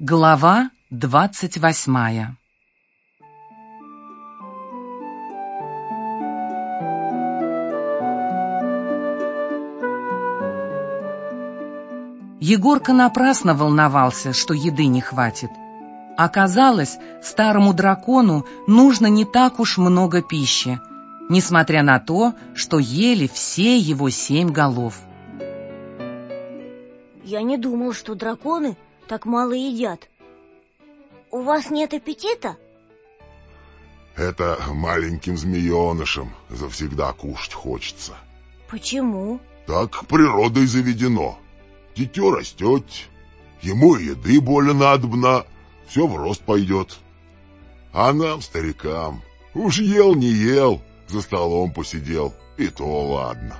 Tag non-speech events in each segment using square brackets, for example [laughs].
Глава двадцать восьмая Егорка напрасно волновался, что еды не хватит. Оказалось, старому дракону нужно не так уж много пищи, несмотря на то, что ели все его семь голов. Я не думал, что драконы так мало едят. У вас нет аппетита? Это маленьким змеенышам завсегда кушать хочется. Почему? Так природой заведено. Дитё растет, ему еды более надобно, все в рост пойдет. А нам, старикам, уж ел не ел, за столом посидел, и то ладно.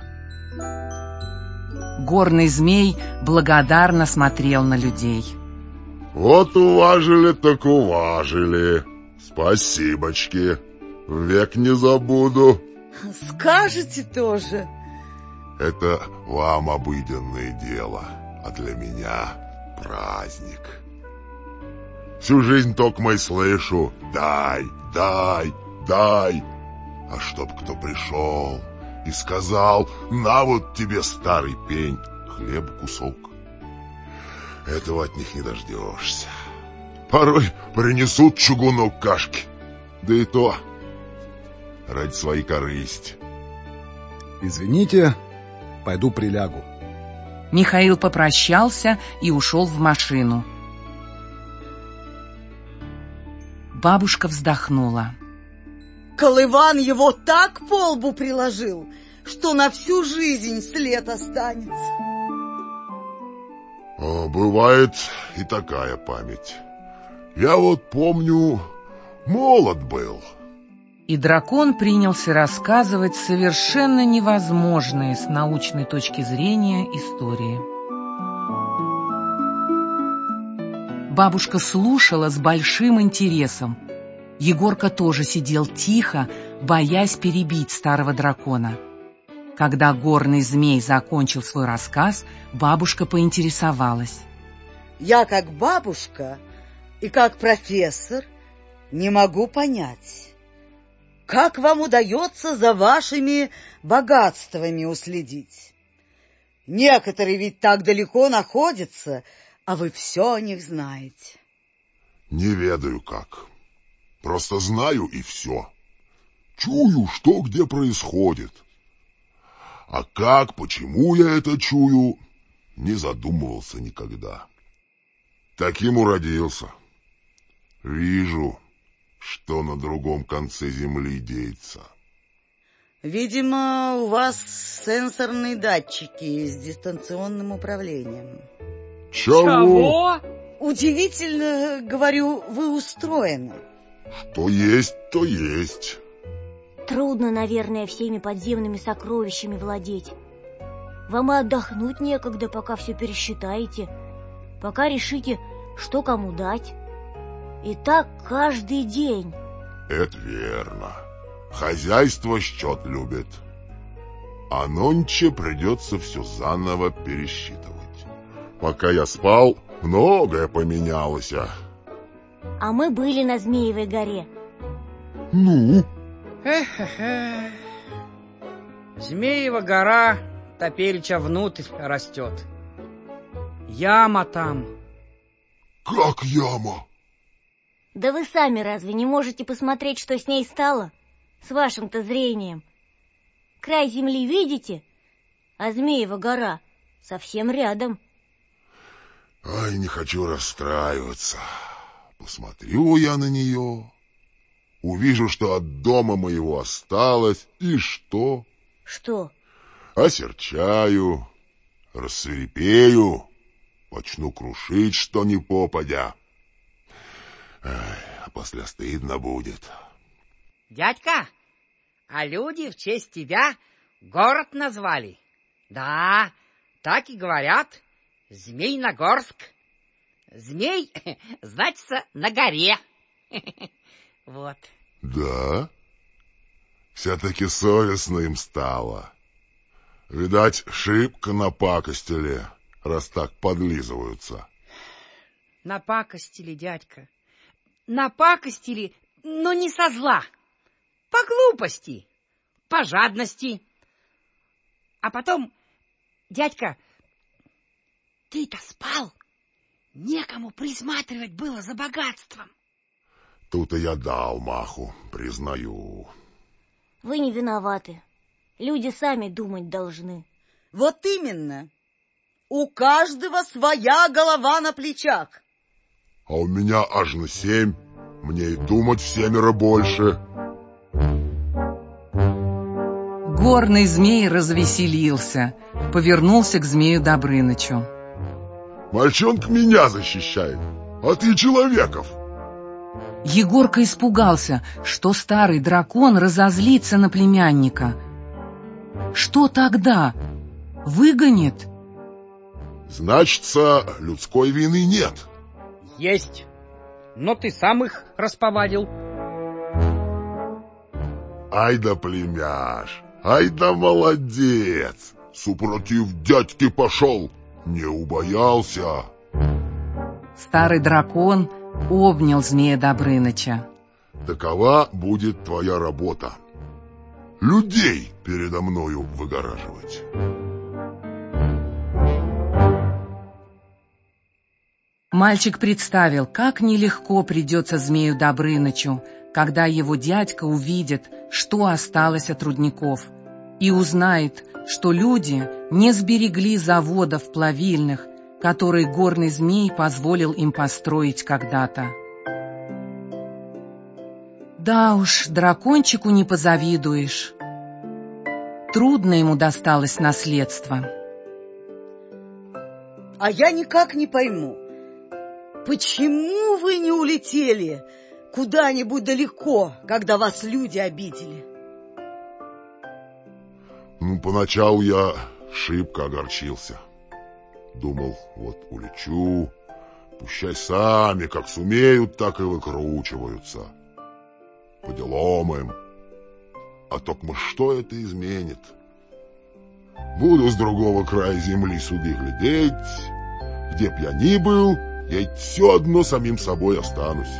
Горный змей благодарно смотрел на людей. Вот уважили, так уважили. Спасибочки. Век не забуду. Скажете тоже. Это вам обыденное дело, а для меня праздник. Всю жизнь только мой слышу «дай, дай, дай», а чтоб кто пришел и сказал «на вот тебе, старый пень, хлеб кусок». Этого от них не дождешься. Порой принесут чугунок кашки, да и то ради своей корысти. Извините, пойду прилягу. Михаил попрощался и ушел в машину. Бабушка вздохнула. Колыван его так по лбу приложил, что на всю жизнь след останется. Бывает и такая память. Я вот помню, молод был. И дракон принялся рассказывать совершенно невозможные с научной точки зрения истории. Бабушка слушала с большим интересом. Егорка тоже сидел тихо, боясь перебить старого дракона. Когда горный змей закончил свой рассказ, бабушка поинтересовалась. Я как бабушка и как профессор не могу понять, как вам удается за вашими богатствами уследить. Некоторые ведь так далеко находятся, а вы все о них знаете. Не ведаю как. Просто знаю и все. Чую, что где происходит. А как, почему я это чую, не задумывался никогда. Таким уродился. Вижу, что на другом конце земли деется. Видимо, у вас сенсорные датчики с дистанционным управлением. Чего? Чего? Удивительно, говорю, вы устроены. Что есть, то есть. Трудно, наверное, всеми подземными сокровищами владеть. Вам и отдохнуть некогда, пока все пересчитаете, пока решите, что кому дать. И так каждый день. Это верно. Хозяйство счет любит. А нонче придется все заново пересчитывать. Пока я спал, многое поменялось. А мы были на Змеевой горе. Ну? Эх-эх-эх. Змеева гора Топельча внутрь растет. Яма там. Как яма? Да вы сами разве не можете посмотреть, что с ней стало? С вашим-то зрением. Край земли видите? А Змеева гора совсем рядом. Ай, не хочу расстраиваться. Посмотрю я на нее, увижу, что от дома моего осталось, и что? Что? Осерчаю, рассверепею, почну крушить, что не попадя. А после стыдно будет. Дядька, а люди в честь тебя город назвали. Да, так и говорят. Змей-Нагорск. Змей, [laughs] значится, на горе. [laughs] Вот. Да? Все-таки совестно им стало. Видать, шибко напакостили, раз так подлизываются. Напакостили, дядька. Напакостили, но не со зла. По глупости, по жадности. А потом, дядька, ты-то спал. Некому присматривать было за богатством. Тут и я дал маху, признаю. Вы не виноваты. Люди сами думать должны. Вот именно. У каждого своя голова на плечах. А у меня аж на семь. Мне и думать в семеро больше. Горный змей развеселился, повернулся к змею Добрынычу. Мальчонка меня защищает, а ты человеков. Егорка испугался, что старый дракон разозлится на племянника. Что тогда? Выгонит? Значится, людской вины нет. Есть. Но ты сам их расповадил. Ай да племяш, ай да молодец. Супротив дядьки пошел, не убоялся. Старый дракон обнял змея Добрыныча. Такова будет твоя работа. Людей передо мною выгораживать. Мальчик представил, как нелегко придется змею Добрынычу, когда его дядька увидит, что осталось от рудников, и узнает, что люди не сберегли заводов плавильных, которые горный змей позволил им построить когда-то. Да уж, дракончику не позавидуешь. Трудно ему досталось наследство. А я никак не пойму, почему вы не улетели куда-нибудь далеко, когда вас люди обидели? Ну, поначалу я шибко огорчился. Думал, вот улечу, пущай сами, как сумеют, так и выкручиваются. По делам им. А только что это изменит? Буду с другого края земли суды глядеть, где б я ни был, я все одно самим собой останусь.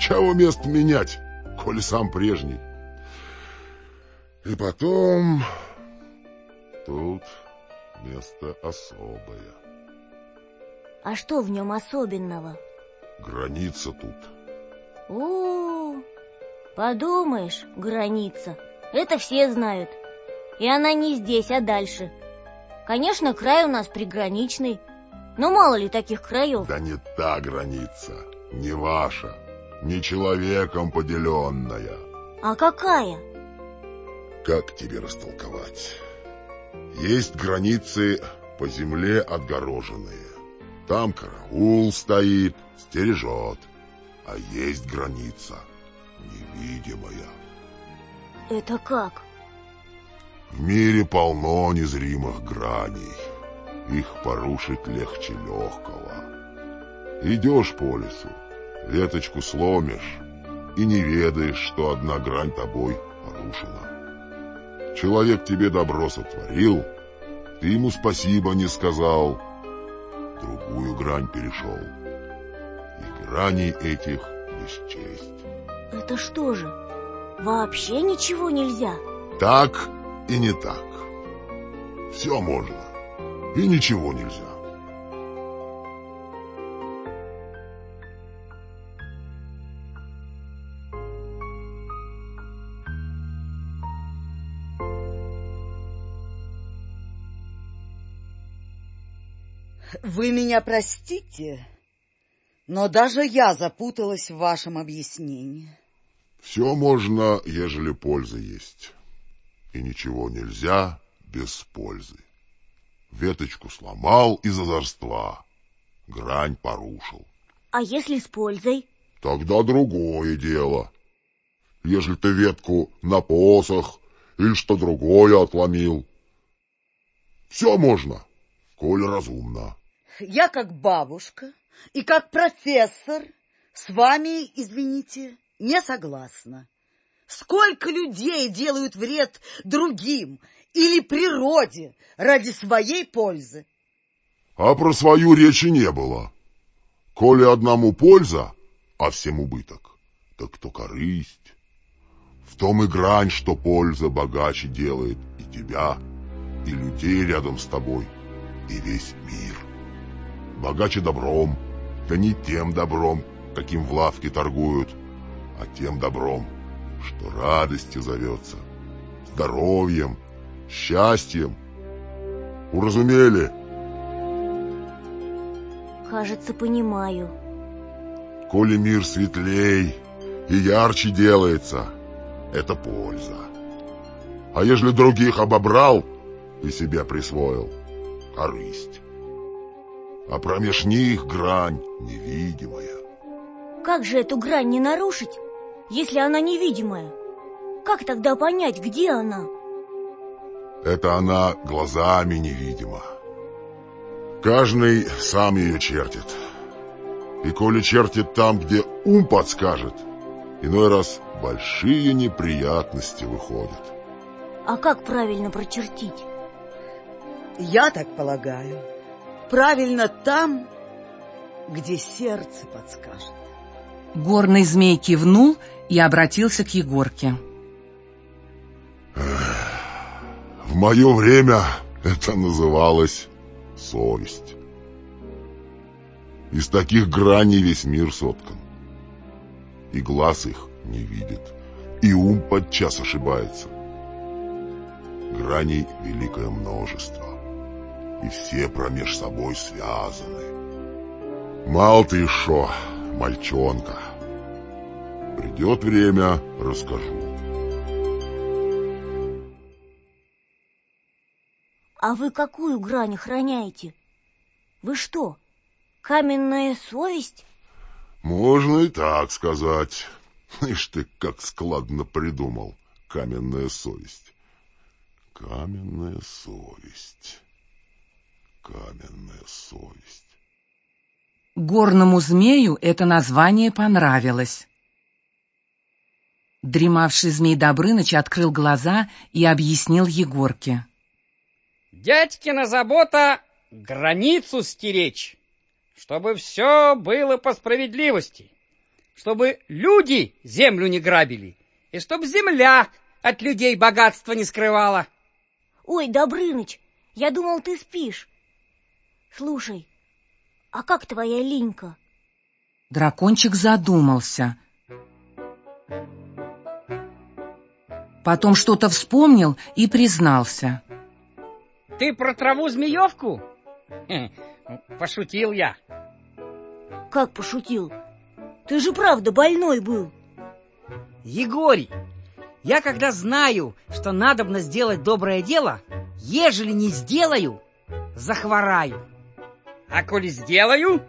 Чего мест менять, коли сам прежний? И потом... Тут место особое. А что в нем особенного? Граница тут. О, подумаешь, граница. Это все знают. И она не здесь, а дальше. Конечно, край у нас приграничный, но мало ли таких краев. Да не та граница, не ваша, не человеком поделенная. А какая? Как тебе растолковать? Есть границы по земле отгороженные. Там караул стоит, стережет. А есть граница невидимая. Это как? В мире полно незримых граней. Их порушить легче легкого. Идешь по лесу, веточку сломишь, и не ведаешь, что одна грань тобой порушена. Человек тебе добро сотворил, ты ему спасибо не сказал, другую грань перешел. И граней этих не счесть. Это что же, вообще ничего нельзя? Так и не так. Все можно, и ничего нельзя. Вы меня простите, но даже я запуталась в вашем объяснении. Все можно, ежели польза есть. И ничего нельзя без пользы. Веточку сломал из озорства, грань порушил. А если с пользой? Тогда другое дело. Ежели ты ветку на посох или что другое отломил. Все можно, коль разумно. Я как бабушка и как профессор с вами, извините, не согласна. Сколько людей делают вред другим или природе ради своей пользы? А про свою речи не было. Коли одному польза, а всем убыток, так кто корысть. В том и грань, что польза богаче делает и тебя, и людей рядом с тобой, и весь мир. Богаче добром, да не тем добром, каким в лавке торгуют, а тем добром, что радостью зовется, здоровьем, счастьем. Уразумели? Кажется, понимаю. Коли мир светлей и ярче делается, это польза. А ежели других обобрал и себя присвоил, корысть. А промеж них грань невидимая. Как же эту грань не нарушить, если она невидимая? Как тогда понять, где она? Это она глазами невидима. Каждый сам ее чертит. И коли чертит там, где ум подскажет, иной раз большие неприятности выходят. А как правильно прочертить? Я так полагаю. Правильно там, где сердце подскажет. Горный змей кивнул и обратился к Егорке. В мое время это называлось совесть. Из таких граней весь мир соткан. И глаз их не видит, и ум подчас ошибается. Граней великое множество, и все промеж собой связаны. Мал ты шо, мальчонка. Придет время, расскажу. А вы какую грань охраняете? Вы что, каменная совесть? Можно и так сказать. Ишь ты, как складно придумал. Каменная совесть. Каменная совесть. Каменная совесть. Горному змею это название понравилось. Дремавший змей Добрыныч открыл глаза и объяснил Егорке. Дядькина забота — границу стеречь, чтобы все было по справедливости, чтобы люди землю не грабили, и чтобы земля от людей богатства не скрывала. Ой, Добрыныч, я думал, ты спишь. Слушай, а как твоя линька? Дракончик задумался. Потом что-то вспомнил и признался. Ты про траву-змеевку? Пошутил я. Как пошутил? Ты же правда больной был. Егорий, я когда знаю, что надобно сделать доброе дело, ежели не сделаю, захвораю. А коли сделаю,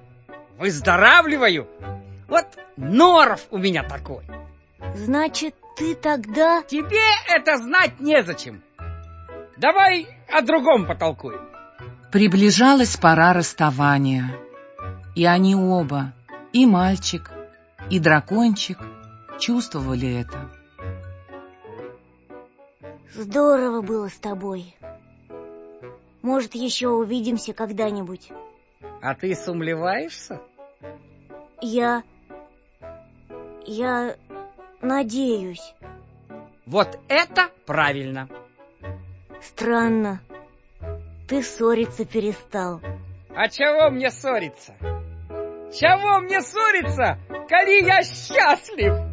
выздоравливаю. Вот норов у меня такой. Значит, ты тогда... Тебе это знать незачем. Давай о другом потолкуем. Приближалась пора расставания. И они оба, и мальчик, и дракончик, чувствовали это. Здорово было с тобой. Может, еще увидимся когда-нибудь. А ты сумлеваешься? Я... Я надеюсь. Вот это правильно. Странно. Ты ссориться перестал. А чего мне ссориться? Чего мне ссориться, коли я счастлив?